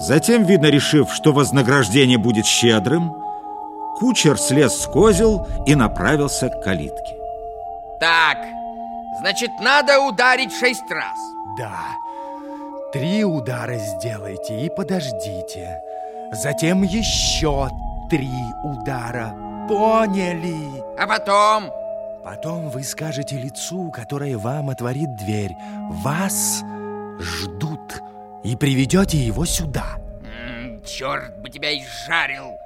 Затем, видно, решив, что вознаграждение будет щедрым, кучер слез с козел и направился к калитке. Так, значит, надо ударить шесть раз. Да, три удара сделайте и подождите. Затем еще три удара. Поняли? А потом? Потом вы скажете лицу, которое вам отворит дверь. Вас ждут. И приведете его сюда. Черт бы тебя и жарил.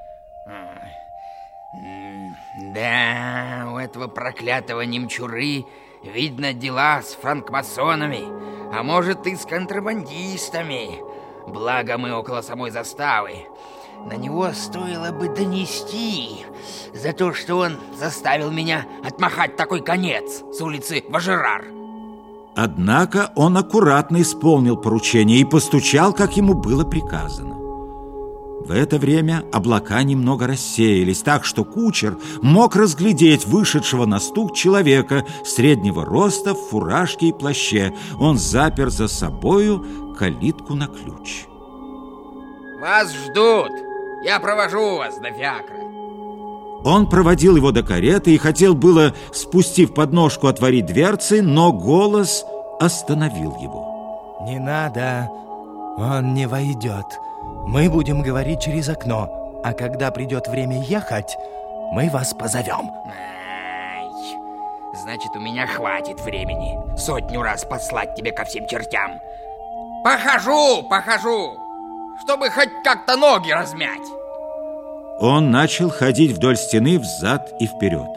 М, Да, у этого проклятого немчуры, видно, дела с франкмасонами, а может и с контрабандистами. Благо мы около самой заставы. На него стоило бы донести за то, что он заставил меня отмахать такой конец с улицы Важерар. Однако он аккуратно исполнил поручение и постучал, как ему было приказано. В это время облака немного рассеялись, так что кучер мог разглядеть вышедшего на стук человека среднего роста в фуражке и плаще. Он запер за собою калитку на ключ. Вас ждут. Я провожу вас до фиакра. Он проводил его до кареты и хотел было, спустив подножку, отворить дверцы, но голос остановил его. Не надо, он не войдет. Мы будем говорить через окно, а когда придет время ехать, мы вас позовем. Ай, значит, у меня хватит времени сотню раз послать тебе ко всем чертям. Похожу, похожу, чтобы хоть как-то ноги размять. Он начал ходить вдоль стены взад и вперед.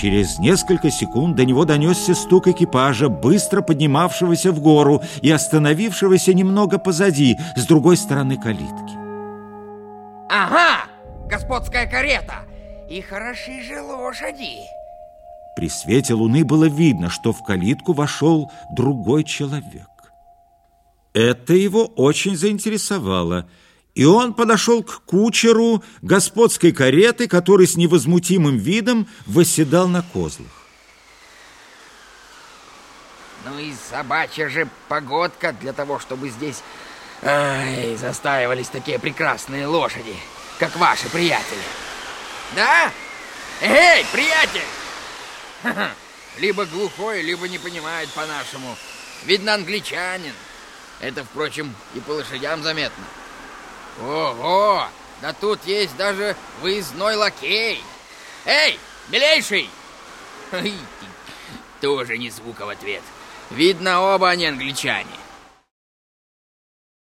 Через несколько секунд до него донесся стук экипажа, быстро поднимавшегося в гору и остановившегося немного позади, с другой стороны калитки. Ага, господская карета и хороши же лошади. При свете луны было видно, что в калитку вошел другой человек. Это его очень заинтересовало, и он подошел к кучеру господской кареты, который с невозмутимым видом восседал на козлах. Ну и собачья же погодка для того, чтобы здесь ай, застаивались такие прекрасные лошади, как ваши приятели. Да? Эй, приятель! Либо глухой, либо не понимает по-нашему. Видно, англичанин. Это, впрочем, и по лошадям заметно. Ого! Да тут есть даже выездной лакей. Эй, милейший! Тоже не звука в ответ. Видно, оба они англичане.